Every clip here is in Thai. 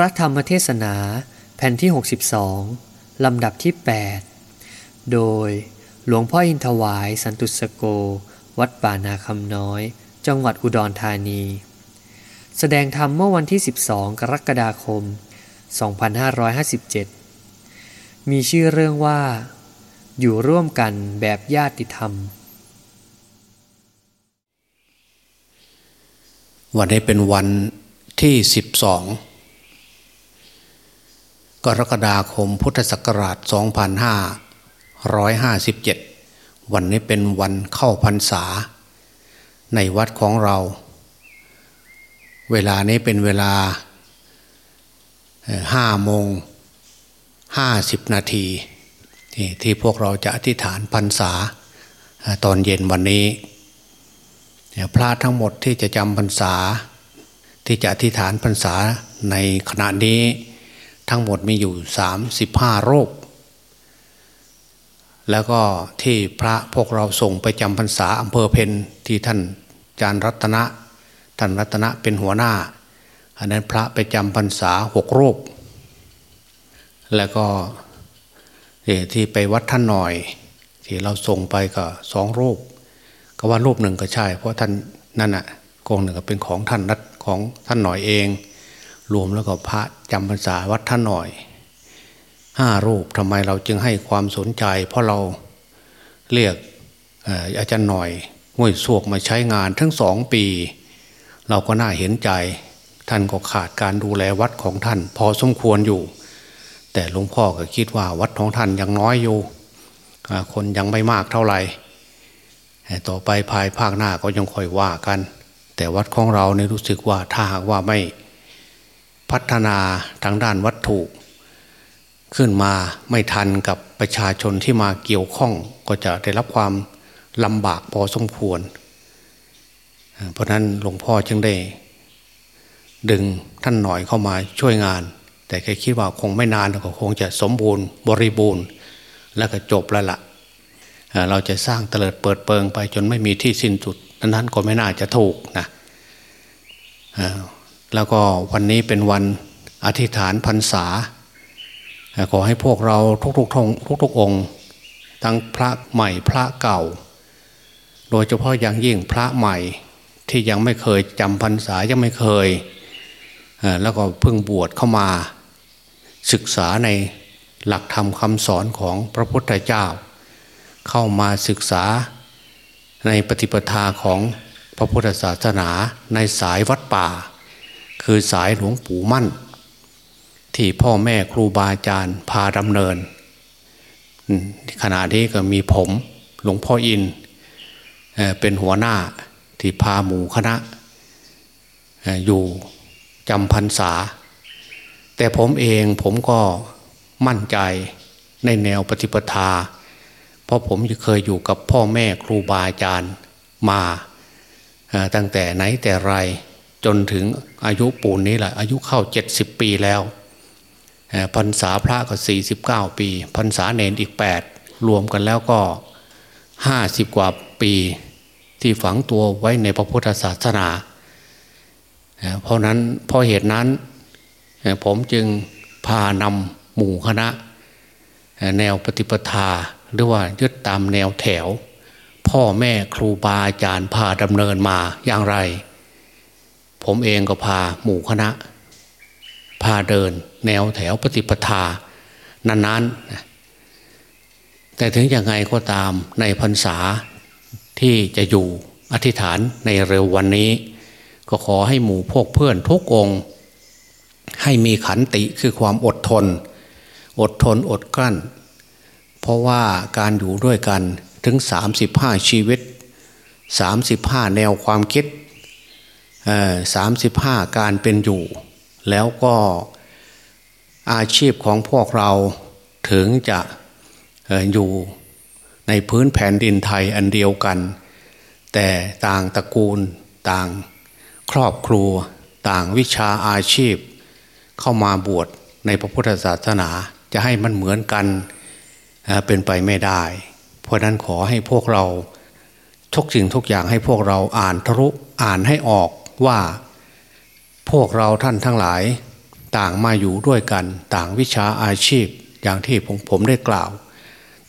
พระธรรมเทศนาแผ่นที่ 62 ลำดับที่ 8 โดยหลวงพ่ออินทวายสันตุสโก วัดป่านาคำน้อย จังหวัดอุดรธานี แสดงธรรมเมื่อวันที่ 12 กรกฎาคม 2557 มีชื่อเรื่องว่า อยู่ร่วมกันแบบญาติธรรม วันนี้เป็นวันที่ 12 กรกฎาคมพุทธศักราช 2557 วันนี้เป็นวันเข้าพรรษา ในวัดของเรา เวลานี้เป็นเวลา5โมง50 นาทีที่ที่พวกเราจะอธิษฐานพรรษาตอนเย็นวันนี้ พระทั้งหมดที่จะจำพรรษา ที่จะอธิษฐานพรรษาในขณะนี้ ทั้งหมดมีอยู่สามสิบห้ารูปแล้วก็ที่พระพวกเราส่งไปจำพรรษาอำเภอเพนที่ท่านจารรัตนะ ท่านรัตนะเป็นหัวหน้า อันนั้นพระไปจำพรรษาหกรูปแล้วก็ที่ไปวัดท่านหน่อย ที่เราส่งไปก็สองรูปก็ว่ารูปหนึ่งก็ใช่ เพราะท่านนั่นน่ะกองหนึ่งก็เป็นของท่านรัตของท่านหน่อยเอง รวมแล้วก็พระจำพรรษาวัดท่านหน่อยห้ารูปทำไมเราจึงให้ความสนใจ เพราะเราเรียกอาจารย์หน่อยห้วยสวกมาใช้งานทั้งสองปี เราก็น่าเห็นใจ ท่านก็ขาดการดูแลวัดของท่าน พอสมควรอยู่ แต่หลวงพ่อก็คิดว่าวัดของท่านยังน้อยอยู่คนยังไม่มากเท่าไหร่ต่อไปภายภาคหน้าก็ยังค่อยว่ากัน แต่วัดของเราเนี่ยรู้สึกว่าถ้าหากว่าไม่ พัฒนาทางด้านวัตถุ ขึ้นมาไม่ทันกับประชาชนที่มาเกี่ยวข้องก็จะได้รับความลำบากพอสมควร เพราะนั้นหลวงพ่อจึงได้ ดึงท่านหน่อยเข้ามาช่วยงาน แต่แค่คิดว่าคงไม่นานก็คงจะสมบูรณ์บริบูรณ์ แล้วก็จบแล้วละ่ะเราจะสร้างเตลิดเปิดเปิงไปจนไม่มีที่สิ้นสุด นั้นก็ไม่น่าจะถูกนะ แล้วก็วันนี้เป็นวันอธิษฐานพรรษา ขอให้พวกเราทุกๆทงทุกๆองค์ ทั้งพระใหม่พระเก่า โดยเฉพาะอย่างยิ่งพระใหม่ที่ยังไม่เคยจำพรรษายังไม่เคย แล้วก็เพิ่งบวชเข้ามา ศึกษาในหลักธรรมคำสอนของพระพุทธเจ้า เข้ามาศึกษาในปฏิปทาของพระพุทธศาสนาในสายวัดป่า คือสายหลวงปู่มั่น ที่พ่อแม่ครูบาอาจารย์พาดำเนิน ขณะนี้ก็มีผมหลวงพ่ออินเป็นหัวหน้าที่พาหมู่คณะ อยู่จำพรรษา แต่ผมเองผมก็มั่นใจในแนวปฏิปทา เพราะผมเคยอยู่กับพ่อแม่ครูบาอาจารย์มาตั้งแต่ไหนแต่ไร จนถึงอายุปูนนี้แหละอายุเข้าเจ็ดสิบปีแล้วพรรษาพระก็สี่สิบเก้าปีพรรษาเนนอีกแปดรวมกันแล้วก็ห้าสิบกว่าปีที่ฝังตัวไว้ในพระพุทธศาสนา เพราะนั้นเพราะเหตุนั้นผมจึงพานำหมู่คณะ แนวปฏิปทาหรือว่ายึดตามแนวแถว พ่อแม่ครูบาอาจารย์พาดำเนินมาอย่างไร ผมเองก็พาหมู่คณะ พาเดิน แนวแถวปฏิปทานานๆ แต่ถึงยังไงก็ตามในพรรษาที่จะอยู่อธิษฐานในเร็ววันนี้ ก็ขอให้หมู่พวกเพื่อนทุกองค์ให้มีขันติคือความอดทน อดทนอดกลั้น เพราะว่าการอยู่ด้วยกันถึง 35 ชีวิต 35 แนวความคิด สามสิบห้าการเป็นอยู่ แล้วก็อาชีพของพวกเราถึงจะอยู่ในพื้นแผ่นดินไทยอันเดียวกัน แต่ต่างตระกูลต่างครอบครัวต่างวิชาอาชีพ เข้ามาบวชในพระพุทธศาสนาจะให้มันเหมือนกันเป็นไปไม่ได้ เพราะนั้นขอให้พวกเราทุกสิ่งทุกอย่างให้พวกเราอ่านทะลุอ่านให้ออก ว่าพวกเราท่านทั้งหลายต่างมาอยู่ด้วยกันต่างวิชาอาชีพอย่างที่ผมผมได้กล่าว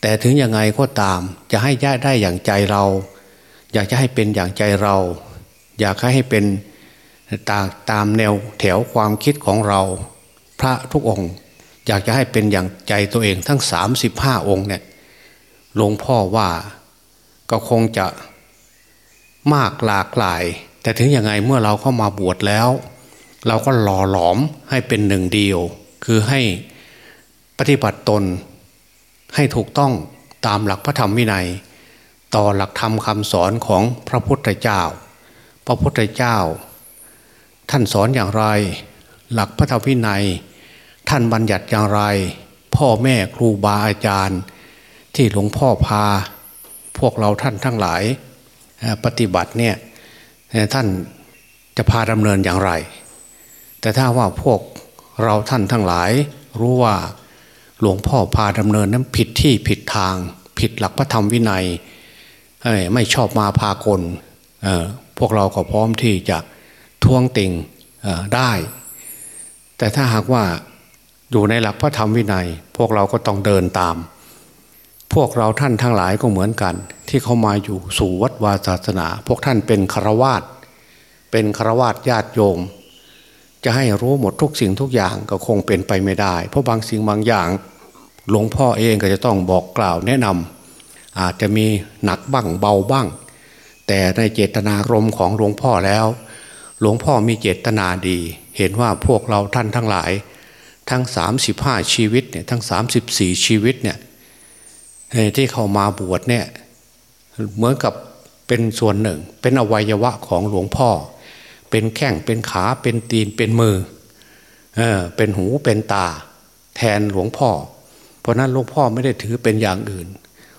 แต่ถึงยังไงก็ตามจะให้ย่าได้อย่างใจเรา อยากจะให้เป็นอย่างใจเรา อยากให้เป็นตาตามแนวแถวความคิดของเรา พระทุกองค์ อยากจะให้เป็นอย่างใจตัวเองทั้ง 35 องค์เนี่ยหลวงพ่อว่าก็คงจะมากหลากหลาย แต่ถึงยังไงเมื่อเราเข้ามาบวชแล้ว เราก็หล่อหลอมให้เป็นหนึ่งเดียว คือให้ปฏิบัติตนให้ถูกต้องตามหลักพระธรรมวินัย ต่อหลักธรรมคำสอนของพระพุทธเจ้า พระพุทธเจ้า ท่านสอนอย่างไร หลักพระธรรมวินัย ท่านบัญญัติอย่างไร พ่อแม่ครูบาอาจารย์ ที่หลวงพ่อพา พวกเราท่านทั้งหลายปฏิบัติเนี่ย ท่านจะพาดำเนินอย่างไร แต่ถ้าว่าพวกเราท่านทั้งหลายรู้ว่าหลวงพ่อพาดำเนินนั้นผิดที่ผิดทาง ผิดหลักพระธรรมวินัยไม่ชอบมาพากลพวกเราก็พร้อมที่จะท้วงติงได้ แต่ถ้าหากว่าอยู่ในหลักพระธรรมวินัย พวกเราก็ต้องเดินตาม พวกเราท่านทั้งหลายก็เหมือนกัน ที่เขามาอยู่สู่วัดวาศาสนา พวกท่านเป็นคารวาสเป็นคารวาสญาติโยม จะให้รู้หมดทุกสิ่งทุกอย่างก็คงเป็นไปไม่ได้ เพราะบางสิ่งบางอย่าง หลวงพ่อเองก็จะต้องบอกกล่าวแนะนำอาจจะมีหนักบ้างเบาบ้าง แต่ในเจตนารมณ์ของหลวงพ่อแล้ว หลวงพ่อมีเจตนาดี เห็นว่าพวกเราท่านทั้งหลาย ทั้ง 35 ชีวิตเนี่ยทั้ง 34 ชีวิตเนี่ยที่เข้ามาบวชเนี่ย เหมือนกับเป็นส่วนหนึ่ง เป็นอวัยวะของหลวงพ่อ เป็นแข้งเป็นขาเป็นตีนเป็นมือเออเป็นหูเป็นตา แทนหลวงพ่อ เพราะนั้นหลวงพ่อไม่ได้ถือเป็นอย่างอื่น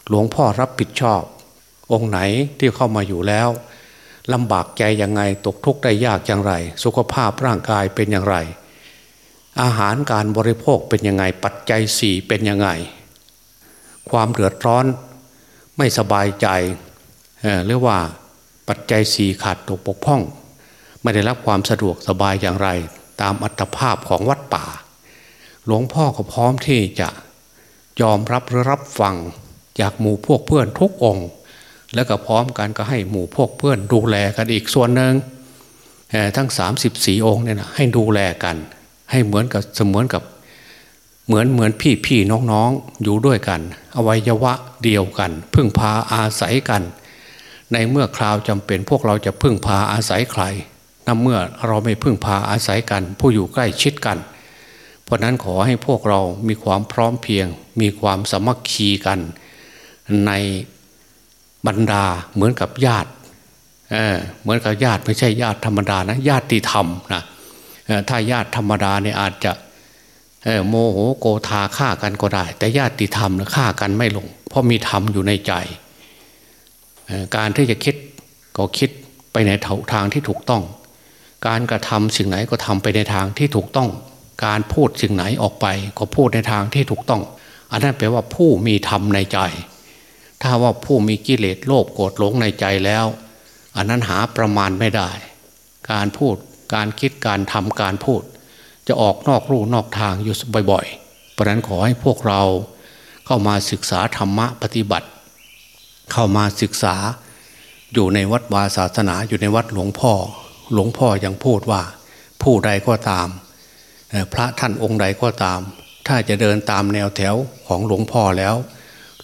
หลวงพ่อรับผิดชอบ องค์ไหนที่เข้ามาอยู่แล้วลำบากใจยังไงตกทุกข์ได้ยากอย่างไร สุขภาพร่างกายเป็นอย่างไร อาหารการบริโภคเป็นยังไงปัจจัยสี่เป็นยังไง ความเดือดร้อน ไม่สบายใจเรียกว่าปัจจัยสี่ขาดตกปกพ่อง ไม่ได้รับความสะดวกสบายอย่างไร ตามอัตภาพของวัดป่า หลวงพ่อก็พร้อมที่จะยอมรับหรือรับฟังจากหมู่พวกเพื่อนทุกองค์ แล้วก็พร้อมกันก็ให้หมู่พวกเพื่อนดูแลกันอีกส่วนหนึ่งทั้ง 34 องค์เนี่ยนะให้ดูแลกัน ให้เหมือนกับเสมือนกับ เหมือนเหมือนพี่พี่น้องๆองอยู่ด้วยกัน อวัยวะเดียวกัน พึ่งพาอาศัยกัน ในเมื่อคราวจำเป็นพวกเราจะพึ่งพาอาศัยใครนั่นเมื่อเราไม่พึ่งพาอาศัยกัน ผู้อยู่ใกล้ชิดกัน เพราะนั้นขอให้พวกเรามีความพร้อมเพียง มีความสมัคคีกัน ในบรรดาเหมือนกับญาติเเหมือนกับญาติไม่ใช่ญาติธรรมดานะญาติธรรมนะถ้าญาติธรรมดาเนี่ยอาจจะ โมโหโกธาฆ่ากันก็ได้ แต่ญาติธรรมฆ่ากันไม่ลง เพราะมีธรรมอยู่ในใจ การที่จะคิดก็คิดไปในทางที่ถูกต้อง การกระทำสิ่งไหนก็ทำไปในทางที่ถูกต้อง การพูดสิ่งไหนออกไป ก็พูดในทางที่ถูกต้อง อันนั้นแปลว่าผู้มีธรรมในใจ ถ้าว่าผู้มีกิเลสโลภโกรธหลงในใจแล้ว อันนั้นหาประมาณไม่ได้ การพูดการคิดการทำการพูด จะออกนอกรูนอกทางอยู่บ่อยๆ เพราะนั้นขอให้พวกเราเข้ามาศึกษาธรรมะปฏิบัติ เข้ามาศึกษาอยู่ในวัดวาศาสนาอยู่ในวัดหลวงพ่อ หลวงพ่อยังพูดว่า ผู้ใดก็ตาม พระท่านองค์ใดก็ตาม ถ้าจะเดินตามแนวแถวของหลวงพ่อแล้ว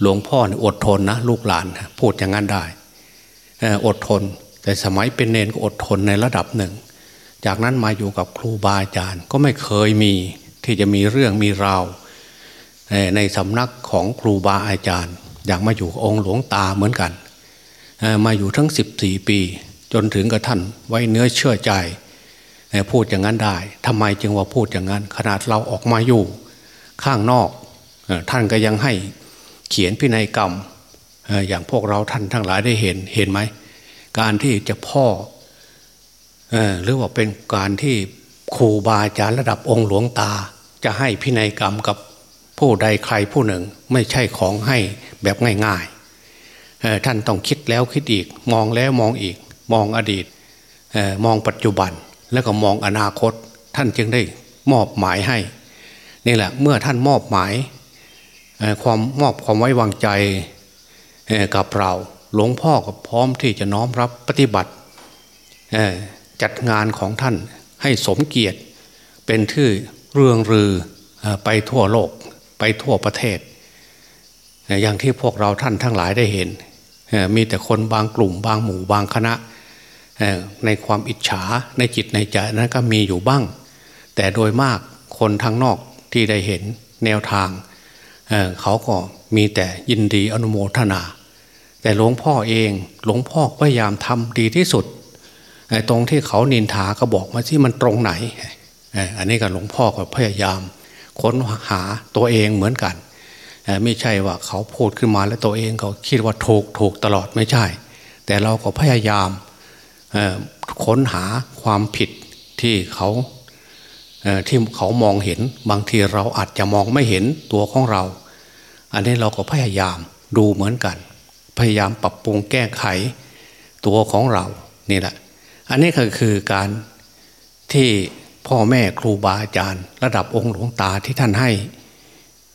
หลวงพ่ออดทนนะลูกหลานพูดอย่างนั้นได้อดทน แต่สมัยเป็นเนนก็อดทนในระดับหนึ่ง จากนั้นมาอยู่กับครูบาอาจารย์ก็ไม่เคยมีที่จะมีเรื่องมีราวในสำนักของครูบาอาจารย์ อย่ากมาอยู่องค์หลวงตาเหมือนกัน มาอยู่ทั้ง 14 ปี จนถึงกับท่านไว้เนื้อเชื่อใจ พูดอย่างนั้นได้ทำไมจึงว่าพูดอย่างนั้น ขนาดเราออกมาอยู่ข้างนอก ท่านก็ยังให้เขียนพินัยกรรม อย่างพวกเราท่านทั้งหลายได้เห็นเห็นไหม การที่จะพ่อ หรือว่าเป็นการที่ครูบาอาจารย์ระดับองค์หลวงตา จะให้พินัยกรรมกับผู้ใดใครผู้หนึ่ง ไม่ใช่ของให้แบบง่ายๆท่านต้องคิดแล้วคิดอีก มองแล้วมองอีก มองอดีตมองปัจจุบันแล้วก็มองอนาคต ท่านจึงได้มอบหมายให้นี่แหละเมื่อท่านมอบหมายความมอบความไว้วางใจกับเรา หลวงพ่อก็พร้อมที่จะน้อมรับปฏิบัติ จัดงานของท่านให้สมเกียรติ เป็นที่เรืองรือไปทั่วโลกไปทั่วประเทศ อย่างที่พวกเราท่านทั้งหลายได้เห็น มีแต่คนบางกลุ่ม บางหมู่บางคณะ ในความอิจฉาในจิตในใจนั้นก็มีอยู่บ้าง แต่โดยมากคนทางนอกที่ได้เห็นแนวทางเเขาก็มีแต่ยินดีอนุโมทนา แต่หลวงพ่อเองหลวงพ่อพยายามทำดีที่สุด ตรงที่เขานินทาก็บอกมาที่มันตรงไหน อันนี้ก็หลวงพ่อก็พยายาม ค้นหาตัวเองเหมือนกัน ไม่ใช่ว่าเขาพูดขึ้นมาแล้วตัวเองเขาคิดว่าถูกถูกตลอดไม่ใช่ แต่เราก็พยายามค้นหาความผิดที่เขาที่เขามองเห็นบางทีเราอาจจะมองไม่เห็นตัวของเรา อันนี้เราก็พยายามดูเหมือนกัน พยายามปรับปรุงแก้ไขตัวของเรานี่แหละ อันนี้ก็คือการที่พ่อแม่ครูบาอาจารย์ ระดับองค์หลวงตาที่ท่านให้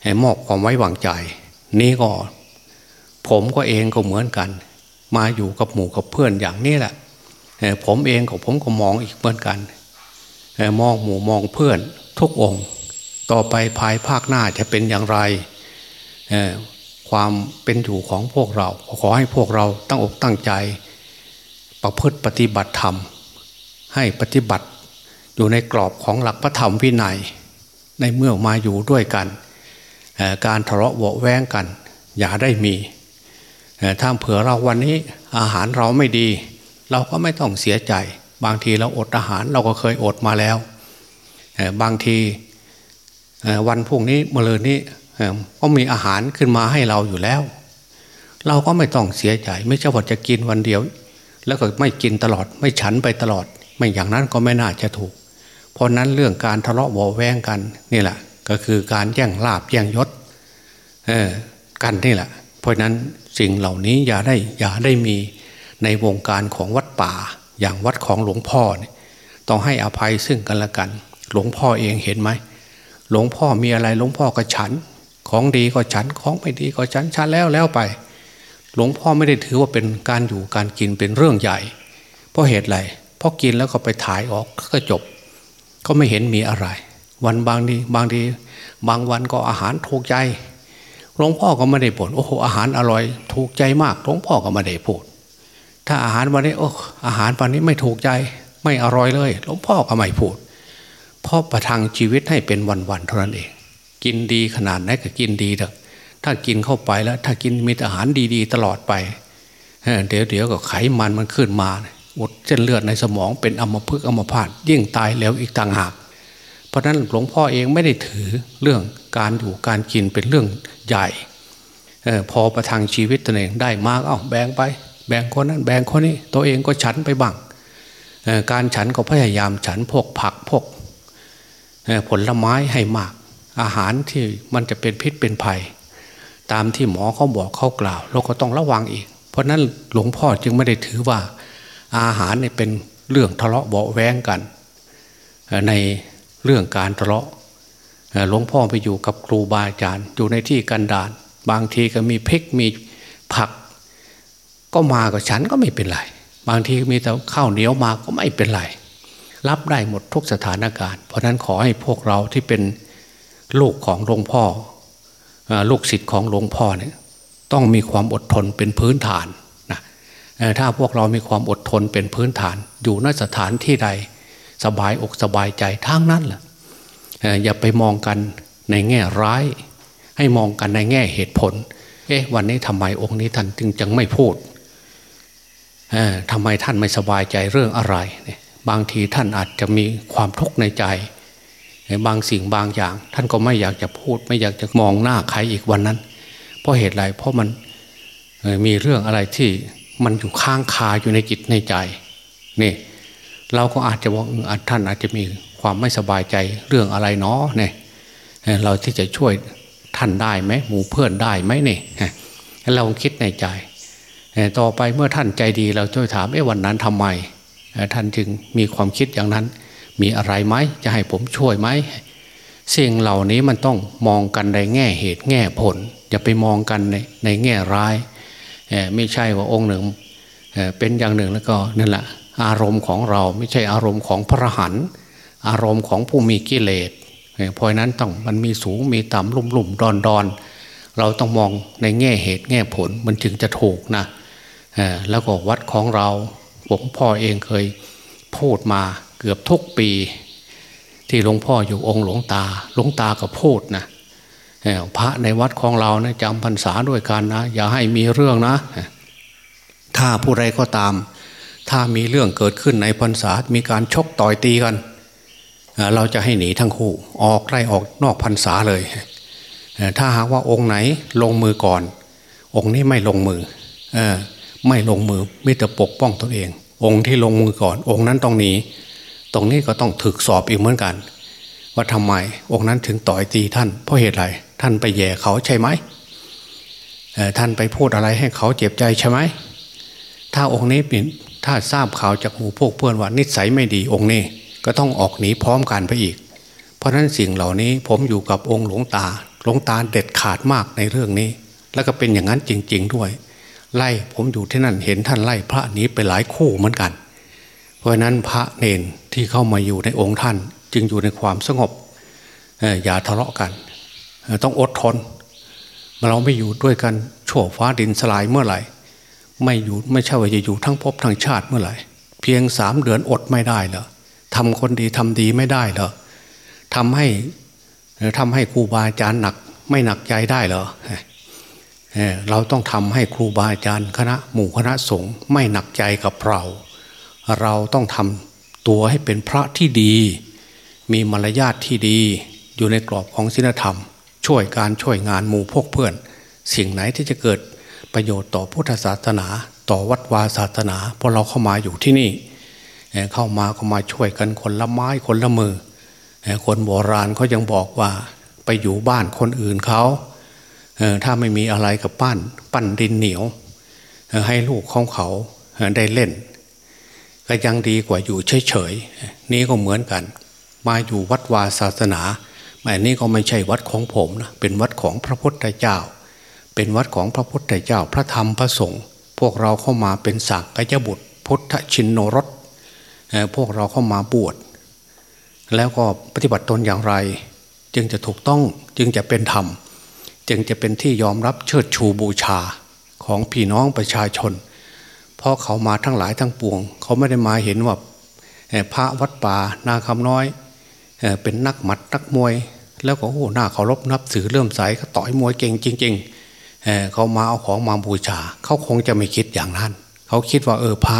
ให้มอบความไว้วางใจ นี่ก็ผมก็เองก็เหมือนกัน มาอยู่กับหมู่กับเพื่อนอย่างนี้แหละผมเองกับผมก็มองอีกเหมือนกันมองหมู่มองเพื่อนทุกองค์ ต่อไปภายภาคหน้าจะเป็นอย่างไรความเป็นอยู่ของพวกเรา ขอให้พวกเราตั้งอกตั้งใจ ประพฤติปฏิบัติธรรม ให้ปฏิบัติอยู่ในกรอบของหลักพระธรรมวินัย ในเมื่อมาอยู่ด้วยกัน การทะเลาะเบาแวงกัน อย่าได้มีถ้าเผื่อเราวันนี้อาหารเราไม่ดี เราก็ไม่ต้องเสียใจ บางทีเราอดอาหารเราก็เคยอดมาแล้ว บางทีวันพรุ่งนี้เมื่อเลยนี้ก็มีอาหารขึ้นมาให้เราอยู่แล้ว เราก็ไม่ต้องเสียใจ ไม่ใช่ว่าจะกินวันเดียว แล้วก็ไม่กินตลอด ไม่ฉันไปตลอด ไม่อย่างนั้นก็ไม่น่าจะถูก เพราะนั้นเรื่องการทะเลาะวอแวงกันนี่แหละ ก็คือการแย่งลาบแย่งยศกันนี่แหละ เพราะนั้นสิ่งเหล่านี้อย่าได้อย่าได้มีในวงการของวัดป่า อย่างวัดของหลวงพ่อเนี่ยต้องให้อภัยซึ่งกันและกัน หลวงพ่อเองเห็นไหมหลวงพ่อมีอะไรหลวงพ่อก็ฉัน ของดีก็ฉันของไม่ดีก็ฉันฉันแล้วแล้วไป หลวงพ่อไม่ได้ถือว่าเป็นการอยู่การกินเป็นเรื่องใหญ่ เพราะเหตุไรเพราะกินแล้วก็ไปถ่ายออกก็จบ ก็ไม่เห็นมีอะไร วันบางดีบางดีบางวันก็อาหารถูกใจหลวงพ่อก็ไม่ได้บ่นโอ้โหอาหารอร่อย ถูกใจมากหลวงพ่อก็ไม่ได้พูด ถ้าอาหารวันนี้โอ้อาหารวันนี้ไม่ถูกใจ ไม่อร่อยเลยหลวงพ่อก็ไม่พูดพ่อประทังชีวิตให้เป็นวันๆเท่านั้นเอง กินดีขนาดไหนก็กินดีเถอะ ถ้ากินเข้าไปแล้ว ถ้ากินมีอาหารดีๆ ตลอดไปเดี๋ยวเดี๋ยวก็ไขมันมันขึ้นมาอุดเส้นเลือดในสมองเป็นอมพฤกอมพาตยิ่งตายแล้วอีกต่างหาก เพราะนั้นหลวงพ่อเองไม่ได้ถือเรื่องการอยู่การกินเป็นเรื่องใหญ่พอประทังชีวิตตัวเองได้มากเอ้าแบ่งไป แบ่งคนนั้นแบ่งคนนี้ ตัวเองก็ฉันไปบ้างการฉันก็พยายามฉันพวกผักพวกผลไม้ให้มาก อาหารที่มันจะเป็นพิษเป็นภัย ตามที่หมอเขาบอกเขากล่าว เราก็ต้องระวังอีก เพราะนั้นหลวงพ่อจึงไม่ได้ถือว่าอาหารเนี่ยเป็นเรื่องทะเลาะเบาแวงกัน ในเรื่องการทะเลาะหลวงพ่อไปอยู่กับครูบาอาจารย์ อยู่ในที่กันดารบางทีก็มีพริกมีผัก ก็มากับฉันก็ไม่เป็นไร บางทีมีแต่ข้าวเหนียวมาก็ไม่เป็นไร รับได้หมดทุกสถานการณ์ เพราะนั้นขอให้พวกเราที่เป็นลูกของหลวงพ่อ ลูกศิษย์ของหลวงพ่อเนี่ยต้องมีความอดทนเป็นพื้นฐานนะถ้าพวกเรามีความอดทนเป็นพื้นฐาน อยู่ในสถานที่ใดสบายอกสบายใจทั้งนั้นแหละอย่าไปมองกันในแง่ร้าย ให้มองกันในแง่เหตุผล เอ๊ะวันนี้ทำไมองค์นี้ท่านจึงจังไม่พูดทำไมท่านไม่สบายใจเรื่องอะไร บางทีท่านอาจจะมีความทุกข์ในใจ บางสิ่งบางอย่าง ท่านก็ไม่อยากจะพูด ไม่อยากจะมองหน้าใครอีกวันนั้น เพราะเหตุไรเพราะมันมีเรื่องอะไรที่มันอยู่ข้างคาอยู่ในจิตในใจนี่เราก็อาจจะว่าท่านอาจจะมีความไม่สบายใจเรื่องอะไรเนาะเนี่ยเราที่จะช่วยท่านได้ไหมหมู่เพื่อนได้ไหมเนี่ยเราคิดในใจ ต่อไปเมื่อท่านใจดีเราจะถามเอ้วันนั้นทำไมท่านจึงมีความคิดอย่างนั้น มีอะไรไหมจะให้ผมช่วยไหมสิ่งเหล่านี้มันต้องมองกันในแง่เหตุแง่ผล อย่าไปมองกันในในแง่ร้ายไม่ใช่ว่าองค์หนึ่งเป็นอย่างหนึ่งแล้วก็นั่นแหละอารมณ์ของเราไม่ใช่อารมณ์ของพระหันอารมณ์ของผู้มีกิเลสเพราะนั้นต้องมันมีสูงมีต่ำลุ่มลุ่มดอนดอนเราต้องมองในแง่เหตุแง่ผลมันจึงจะถูกนะแล้วก็วัดของเราผมพ่อเองเคยพูดมา เกือบทุกปี ที่หลวงพ่ออยู่องค์หลวงตา หลวงตาก็พูดนะพระในวัดของเรานะจำพรรษาด้วยกันนะ อย่าให้มีเรื่องนะ ถ้าผู้ใดก็ตาม ถ้ามีเรื่องเกิดขึ้นในพรรษา มีการชกต่อยตีกัน เราจะให้หนีทั้งคู่ออกไล่ออกนอกพรรษาเลย ถ้าหากว่าองค์ไหนลงมือก่อน องค์นี้ไม่ลงมือไม่ลงมือมิแต่ปกป้องตัวเอง องค์ที่ลงมือก่อน องค์นั้นต้องหนี ตรงนี้ก็ต้องถึกสอบอีกเหมือนกัน ว่าทำไมองค์นั้นถึงต่อยตีท่าน เพราะเหตุไรท่านไปแย่เขาใช่ไหมท่านไปพูดอะไรให้เขาเจ็บใจใช่ไหมถ้าองค์นี้เป็นถ้าทราบข่าวจากหมู่พวกเพื่อนว่านิสัยไม่ดีองค์นี้ก็ต้องออกหนีพร้อมกันไปอีก เพราะฉะนั้นสิ่งเหล่านี้ผมอยู่กับองค์หลวงตา หลวงตาเด็ดขาดมากในเรื่องนี้ แล้วก็เป็นอย่างนั้นจริง ๆด้วย ไล่ผมอยู่ที่นั่นเห็นท่านไล่พระนี้ไปหลายคู่เหมือนกัน เพราะนั้นพระเนนที่เข้ามาอยู่ในองค์ท่าน จึงอยู่ในความสงบอย่าทะเลาะกัน ต้องอดทนเราไม่อยู่ด้วยกันชั่วฟ้าดินสลายเมื่อไหร่ ไม่อยู่ไม่ใช่ว่าจะอยู่ทั้งภพทั้งชาติเมื่อไหร่ เพียงสามเดือนอดไม่ได้เหรอทำคนดีทำดีไม่ได้เหรอทำให้ทำให้ครูบาอาจารย์หนัก ไม่หนักใจได้เหรอเราต้องทำให้ครูบาอาจารย์คณะหมู่คณะสงฆ์ไม่หนักใจกับเรา เราต้องทำตัวให้เป็นพระที่ดี มีมารยาทที่ดี อยู่ในกรอบของศีลธรรม ช่วยการช่วยงานหมู่พวกเพื่อน สิ่งไหนที่จะเกิดประโยชน์ต่อพุทธศาสนา ต่อวัดวาศาสนาพอเราเข้ามาอยู่ที่นี่เข้ามาก็มาช่วยกันคนละไม้คนละมือ คนโบราณเขายังบอกว่าไปอยู่บ้านคนอื่นเขาถ้าไม่มีอะไรกับปั้น ปั้นดินเหนียวให้ลูกของเขาได้เล่น ก็ยังดีกว่าอยู่เฉยๆนี่ก็เหมือนกัน มาอยู่วัดวาศาสนาแต่นี่ก็ไม่ใช่วัดของผมนะเป็นวัดของพระพุทธเจ้า เป็นวัดของพระพุทธเจ้า พระธรรมพระสงฆ์พวกเราเข้ามาเป็นสักกยบุตร พุทธชินโนรสพวกเราเข้ามาบวชแล้วก็ปฏิบัติตนอย่างไร จึงจะถูกต้องจึงจะเป็นธรรม จึงจะเป็นที่ยอมรับเชิดชูบูชาของพี่น้องประชาชน เพราะเขามาทั้งหลายทั้งปวง เขาไม่ได้มาเห็นว่าพระวัดป่านาคำน้อยเป็นนักหมัดนักมวย แล้วก็โอ้หน้าเคารพนับถือเริ่มใสเขาต่อยมวยเก่งจริงๆเขามาเอาของมาบูชา เขาคงจะไม่คิดอย่างนั้น เขาคิดว่าเออพระ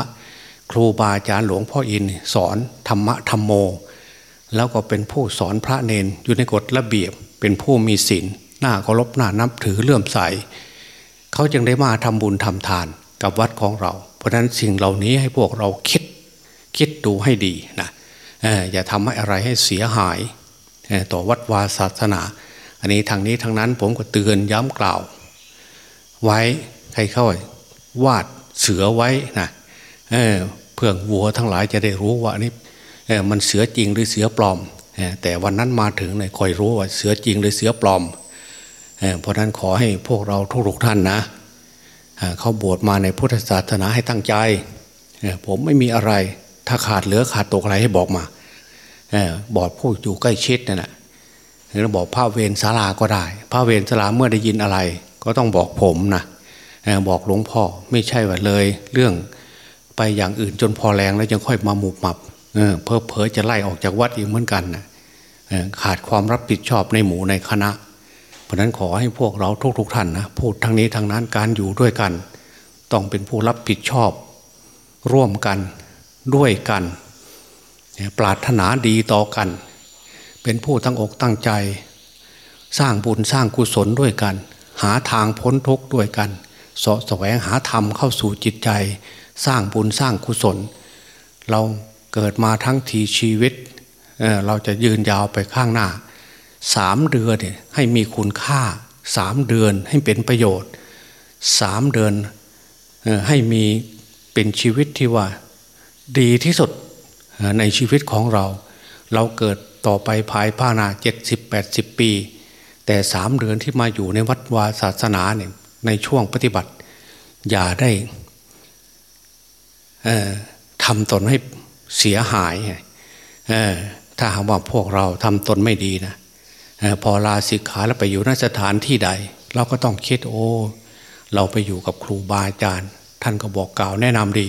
ครูบาอาจารย์หลวงพ่ออินสอนธรรมะธรรมโม แล้วก็เป็นผู้สอนพระเนนอยู่ในกฎระเบียบเป็นผู้มีศีลหน้าเคารพหน้านับถือเลื่อมใส เขาจึงได้มาทำบุญทำทาน กับวัดของเรา เพราะฉะนั้นสิ่งเหล่านี้ให้พวกเราคิดคิดดูให้ดีนะอย่าทำให้อะไรให้เสียหาย ต่อวัดวาศาสนา อันนี้ทางนี้ทางนั้นผมก็เตือนย้ำกล่าว ไว้ใครเข้าวาดเสือไว้นะเเพื่อวัวทั้งหลายจะได้รู้ว่านี่มันเสือจริงหรือเสือปลอม แต่วันนั้นมาถึงเนี่ยคอยรู้ว่าเสือจริงหรือเสือปลอม เพราะนั้นขอให้พวกเราทุกท่านนะ เขาบวชมาในพุทธศาสนาให้ตั้งใจ ผมไม่มีอะไรถ้าขาดเหลือขาดตกอะไรให้บอกมาบอกผู้อยู่ใกล้ชิดนั่นแหละหรือบอกพระเวรศาลาก็ได้ พระเวรศาลาเมื่อได้ยินอะไร ก็ต้องบอกผมนะบอกหลวงพ่อไม่ใช่ว่าเลย เรื่องไปอย่างอื่นจนพอแรงแล้วยังค่อยมาหมุบหมับเพ้อเพอจะไล่ออกจากวัดอีกเหมือนกันนะขาดความรับผิดชอบในหมู่ในคณะ เพราะนั้นขอให้พวกเราทุกๆทท่านนะพูดทั้งนี้ทั้งนั้นการอยู่ด้วยกัน ต้องเป็นผู้รับผิดชอบ ร่วมกันด้วยกันปรารถนาดีต่อกัน เป็นผู้ตั้งอกตั้งใจ สร้างบุญสร้างกุศลด้วยกัน หาทางพ้นทุกข์ด้วยกันสะแสวงหาธรรมเข้าสู่จิตใจ สร้างบุญสร้างกุศล เราเกิดมาทั้งทีชีวิตเเราจะยืนยาวไปข้างหน้า สามเดือนให้มีคุณค่าสามเดือนให้เป็นประโยชน์สามเดือนให้มีเป็นชีวิตที่ว่าดีที่สุดในชีวิตของเรา เราเกิดต่อไปภายภาคหน้าเจ็ดสิบแปดสิบปี แต่สามเดือนที่มาอยู่ในวัดวาศาสนาเนี่ยในช่วงปฏิบัติ อย่าได้ทำตนให้เสียหายถ้าหากว่าพวกเราทำตนไม่ดีนะ พอลาสิกขาแล้วไปอยู่นสถานที่ใด เราก็ต้องคิดโอ้ เราไปอยู่กับครูบาอาจารย์ ท่านก็บอกกล่าวแนะนำดี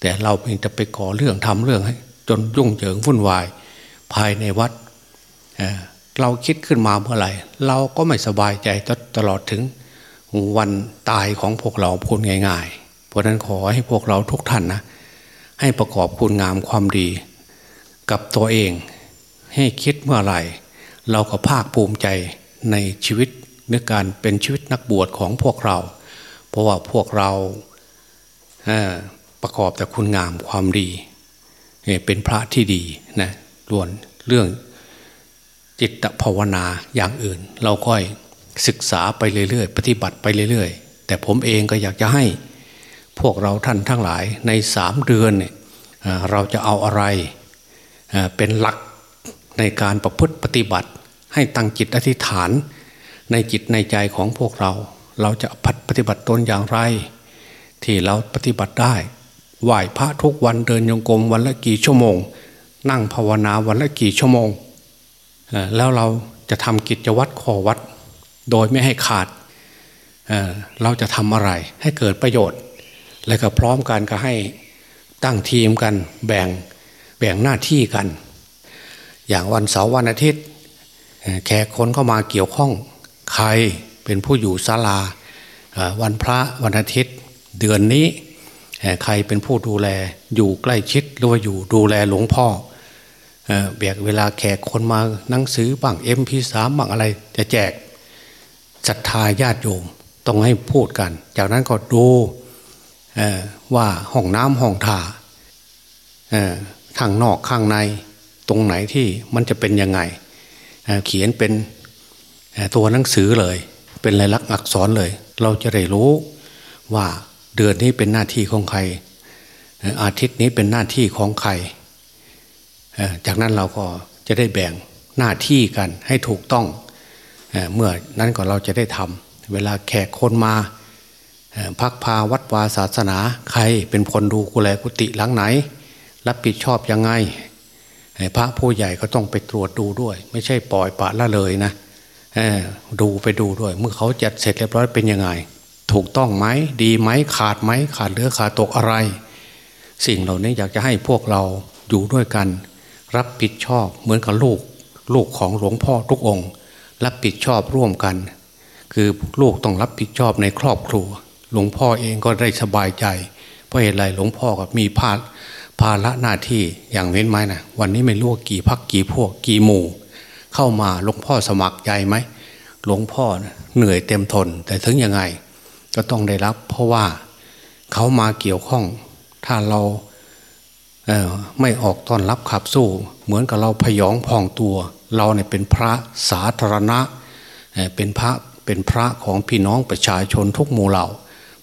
แต่เราเองจะไปก่อเรื่องทำเรื่องให้จนยุ่งเหยิงวุ่นวาย ภายในวัดเเราคิดขึ้นมาเมื่อไหร่ เราก็ไม่สบายใจตลอดถึงวันตายของพวกเราพูดง่ายๆ เพราะนั้นขอให้พวกเราทุกท่านนะ ให้ประกอบคุณงามความดี กับตัวเอง ให้คิดเมื่อไหร่ เราก็ภาคภูมิใจในชีวิตในการเป็นชีวิตนักบวชของพวกเรา เพราะว่าพวกเราประกอบแต่คุณงามความดี เป็นพระที่ดีนะล้วนเรื่องจิตภาวนาอย่างอื่น เราค่อยศึกษาไปเรื่อยๆ ปฏิบัติไปเรื่อยๆ แต่ผมเองก็อยากจะให้พวกเราท่านทั้งหลายในสามเดือนเนี่ยเราจะเอาอะไรเป็นหลัก ในการประพฤติปฏิบัติ ให้ตั้งจิตอธิษฐาน ในจิตในใจของพวกเรา เราจะพัดปฏิบัติตนอย่างไร ที่เราปฏิบัติได้ไหว้พระทุกวันเดินยงกรมวันละกี่ชั่วโมง นั่งภาวนาวันละกี่ชั่วโมง แล้วเราจะทำกิจวัตรขอวัด โดยไม่ให้ขาดเเราจะทำอะไรให้เกิดประโยชน์ และก็พร้อมกันก็ให้ตั้งทีมกันแบ่งแบ่งหน้าที่กัน อย่างวันเสาร์วันอาทิตย์ แขกคนเข้ามาเกี่ยวข้องใครเป็นผู้อยู่ศาลาวันพระวันอาทิตย์ เดือนนี้ใครเป็นผู้ดูแลอยู่ใกล้ชิดหรือว่าอยู่ดูแลหลวงพ่อแบกเวลาแขกคนมาหนังสือบ้างเอ็มพีสามบ้างอะไรจะแจกศรัทธาญาติโยมต้องให้พูดกัน จากนั้นก็ดูว่าห้องน้ำห้องถ่าข้างนอกข้างใน รงไหนที่มันจะเป็นยังไงเขียนเป็นตัวหนังสือเลย เป็นลายลักษณ์อักษรเลย เราจะได้รู้ว่าเดือนนี้เป็นหน้าที่ของใคร อาทิตย์นี้เป็นหน้าที่ของใคร จากนั้นเราก็จะได้แบ่งหน้าที่กันให้ถูกต้องเมื่อนั้นก็เราจะได้ทำเวลาแขกคนมาพักพาวัดวาศาสนาใครเป็นคนดูกุแลกุฏิหลังไหน รับผิดชอบยังไง พระผู้ใหญ่ก็ต้องไปตรวจดูด้วย ไม่ใช่ปล่อยปะละเลยนะดูไปดูด้วย เมื่อเขาจัดเสร็จเรียบร้อยเป็นยังไง ถูกต้องไหมดีไหมขาดไหมขาดเลือขาดตกอะไร สิ่งเหล่านี้อยากจะให้พวกเราอยู่ด้วยกัน รับผิดชอบเหมือนกับลูก ลูกของหลวงพ่อทุกองค์ รับผิดชอบร่วมกัน คือลูกต้องรับผิดชอบในครอบครัว หลวงพ่อเองก็ได้สบายใจ เพราะเหตุไรหลวงพ่อกับมีภา ภาระหน้าที่อย่างเว้นไหมนะวันนี้ไม่รู้กี่พักกี่พวกกี่หมู่ เข้ามาหลวงพ่อสมัครใจไหมหลวงพ่อเหนื่อยเต็มทน แต่ถึงยังไง ก็ต้องได้รับ เพราะว่าเขามาเกี่ยวข้อง ถ้าเราไม่ออกต้อนรับขับสู้ เหมือนกับเราพยองพองตัว เราเนี่ยเป็นพระสาธารณะเป็นพระเป็นพระของพี่น้องประชาชนทุกหมู่เหล่า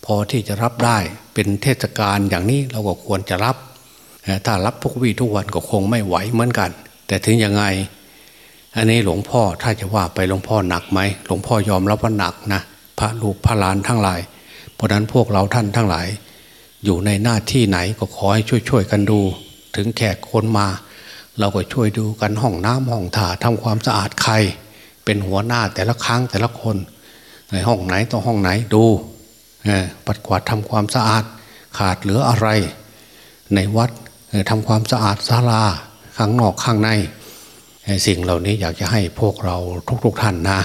พอที่จะรับได้เป็นเทศกาลอย่างนี้เราก็ควรจะรับ ถ้ารับทุกวี่ทุกวันก็คงไม่ไหวเหมือนกัน แต่ถึงยังไง อันนี้หลวงพ่อถ้าจะว่าไปหลวงพ่อหนักไหมหลวงพ่อยอมรับว่าหนักนะพระลูกพระหลานทั้งหลาย เพราะนั้นพวกเราท่านทั้งหลาย อยู่ในหน้าที่ไหนก็ขอให้ช่วยๆกันดู ถึงแขกคนมา เราก็ช่วยดูกันห้องน้ำห้องถ่าทำความสะอาดใคร เป็นหัวหน้าแต่ละครั้งแต่ละคน ในห้องไหนต้องห้องไหนดูปัดกวาดทำความสะอาด ขาดเหลืออะไร ในวัด ทำความสะอาดศาลาข้างนอกข้างในสิ่งเหล่านี้อยากจะให้พวกเราทุกๆท่านนะ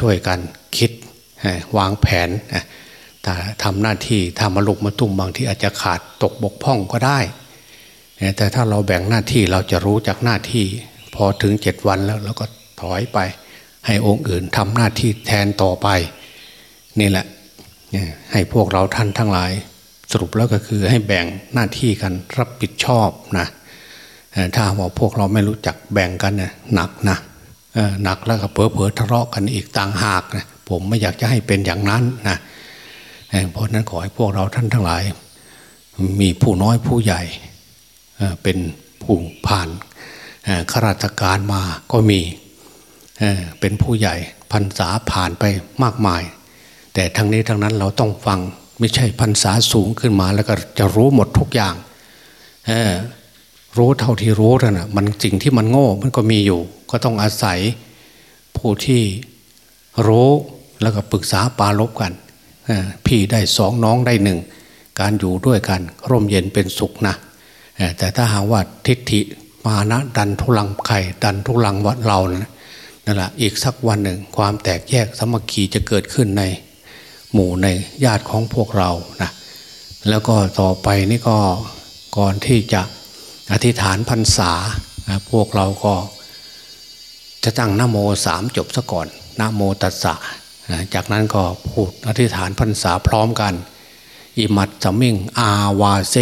ช่วยกันคิดวางแผนถ้าทำหน้าที่ทำมาลุกมาตุ้มบางที่อาจจะขาดตกบกพร่องก็ได้ แต่ถ้าเราแบ่งหน้าที่เราจะรู้จากหน้าที่ พอถึงเจ็ดวันแล้วเราก็ถอยไป ให้องค์อื่นทำหน้าที่แทนต่อไป นี่แหละให้พวกเราท่านทั้งหลาย สรุปแล้วก็คือให้แบ่งหน้าที่กันรับผิดชอบนะถ้าว่าพวกเราไม่รู้จักแบ่งกันนี่ยหนักนะหนักแล้วก็เผลอเผลอทะเลาะกันอีกต่างหากนะผมไม่อยากจะให้เป็นอย่างนั้นนะเพราะนั้นขอให้พวกเราท่านทั้งหลาย มีผู้น้อยผู้ใหญ่เป็นผู้ผ่านข้าราชการมาก็มีเป็นผู้ใหญ่พรรษาผ่านไปมากมาย แต่ทั้งนี้ทั้งนั้นเราต้องฟัง ไม่ใช่พรรษาสูงขึ้นมาแล้วก็จะรู้หมดทุกอย่างรู้เท่าที่รู้นะมันสิ่งที่มันโง่มันก็มีอยู่ ก็ต้องอาศัยผู้ที่รู้แล้วก็ปรึกษาปาลบกันพี่ได้สองน้องได้หนึ่งการอยู่ด้วยกันร่มเย็นเป็นสุขนะแต่ถ้าหากว่าทิฏฐิมานะดันทุลังไข่ดันทุลังวัดเรานะนั่นแหละอีกสักวันหนึ่งความแตกแยกสมัคคีจะเกิดขึ้นใน หมู่ในญาติของพวกเรานะแล้วก็ต่อไปนี่ก็ก่อนที่จะอธิษฐานพรรษาพวกเราก็จะตั้งนโมสามจบซะก่อนนโมตัสสะจากนั้นก็พูดอธิษฐานพรรษาพร้อมกันอิมัตสมิงอาวาเซ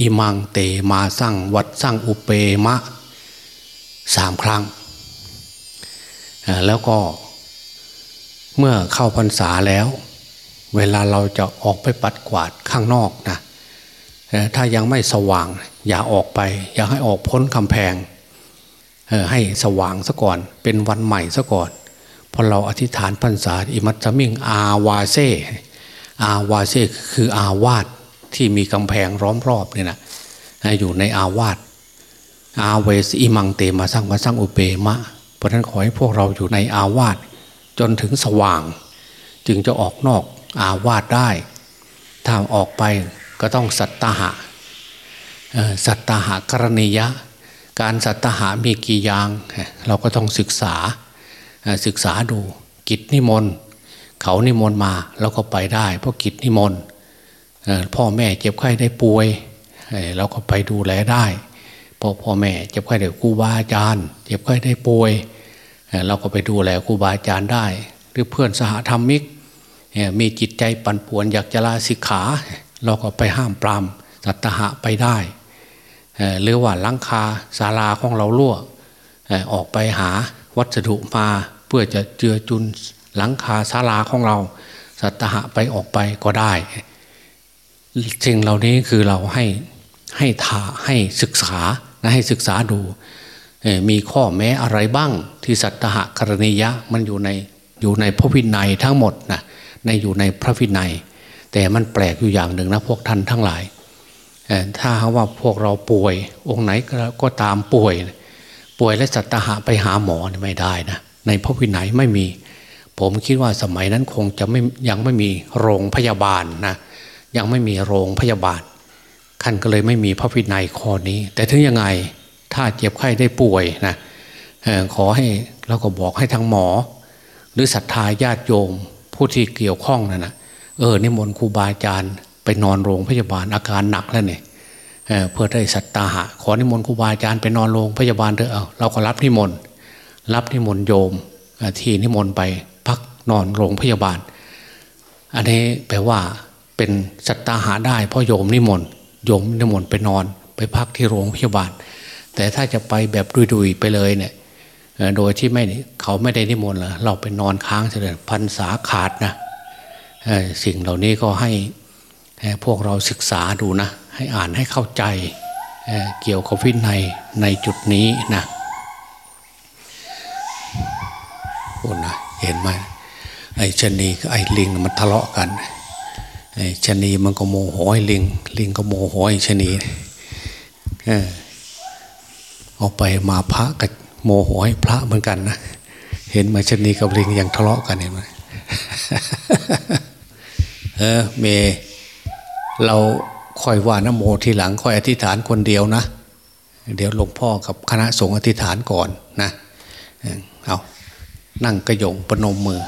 อิมังเตมาสั่งวัดสั่งอุเปมะสามครั้ง แล้วก็เมื่อเข้าพรรษาแล้ว เวลาเราจะออกไปปัดกวาดข้างนอกนะถ้ายังไม่สว่าง อย่าออกไป อย่าให้ออกพ้นกำแพงให้สว่างซะก่อน เป็นวันใหม่ซะก่อนพอเราอธิษฐานพรรษาอิมัตมิงอาวาเซอาวาเซคืออาวาสที่มีกำแพงร้อมรอบเนี่ยนะอยู่ในอาวาสอาเวสอิมังเตมาสร้างมาสร้างอุเปมะ เพราะนั้นขอให้พวกเราอยู่ในอาวาสจนถึงสว่าง จึงจะออกนอก อาวาสได้ถ้าออกไปก็ต้องสัตตหะสัตตหะกรณียะ การสัตตหะมีกี่อย่าง เราก็ต้องศึกษาศึกษาดู กิจนิมนต์เขานิมนต์มาเราก็ไปได้ เพราะกิจนิมนต์พ่อแม่เจ็บไข้ได้ป่วยเราก็ไปดูแลได้พอพ่อแม่เจ็บไข้ได้ครูบาอาจารย์ เจ็บไข้ได้ป่วยเราก็ไปดูแลครูบาอาจารย์ได้ หรือเพื่อนสหธรรมิก มีจิตใจปั่นป่วนอยากจะลาสิกขา เราก็ไปห้ามปรามสัตหะไปได้ หรือว่าลังคาศาลาของเราล่วออกไปหาวัสดุมาเพื่อจะเจือจุนหลังคาศาลาของเรา สัตหะไปออกไปก็ได้สิ่งเหล่านี้คือเราให้ให้ทาให้ศึกษานะให้ศึกษาดูมีข้อแม้อะไรบ้างที่สัตหะกรณียะมันอยู่ในอยู่ในพระวินัยทั้งหมดนะ ในอยู่ในพระวินัย แต่มันแปลกอยู่อย่างหนึ่งนะพวกท่านทั้งหลาย ถ้าว่าพวกเราป่วย องค์ไหนก็ตามป่วย ป่วยและสัตหะไปหาหมอไม่ได้นะในพระวินัยไม่มี ผมคิดว่าสมัยนั้นคงจะไม่ยังไม่มีโรงพยาบาลนะยังไม่มีโรงพยาบาลขั้นก็เลยไม่มีพระวินัยข้อนี้ แต่ถึงยังไงถ้าเจ็บไข้ได้ป่วยนะขอให้เราก็บอกให้ทางหมอ หรือศรัทธาญาติโยม ผู้ที่เกี่ยวข้องนั่นนะเออนิมนต์ครูบาอาจารย์ไปนอนโรงพยาบาลอาการหนักแล้วเนี่ยเพื่อได้สัตตาหะขอนิมนต์ครูบาอาจารย์ไปนอนโรงพยาบาลเถอะเอาเราก็รับนิมนต์รับนิมนต์โยมที่นิมนต์ไปพักนอนโรงพยาบาล อันนี้แปลว่าเป็นสัตตาหาได้เพราะโยมนิมนต์โยมนิมนต์ไปนอนไปพักที่โรงพยาบาล แต่ถ้าจะไปแบบดุยๆไปเลยเนี่ย โดยที่ไม่เขาไม่ได้นิมนต์เราไปนอนค้างเฉยพันษาขาดนะสิ่งเหล่านี้ก็ให้พวกเราศึกษาดูนะ ให้อ่านให้เข้าใจเเกี่ยวกับวินัยในจุดนี้นะโอ้นะเห็นไหมไอ้ชนีกับไอ้ลิงมันทะเลาะกันไอ้ชนีมันก็โมโหไอ้ลิง ลิงก็โมโหไอ้ชนีเออเอาไปมาพระกับ โมโหให้พระเหมือนกันนะเห็นมาชนีกับลิงยังทะเลาะกันเห็นไหมเออเม เราค่อยว่านโมทีหลังค่อยอธิษฐานคนเดียวนะ เดี๋ยวหลวงพ่อกับคณะสงฆ์อธิษฐานก่อนนะ เอานั่งกระยงประนมมือ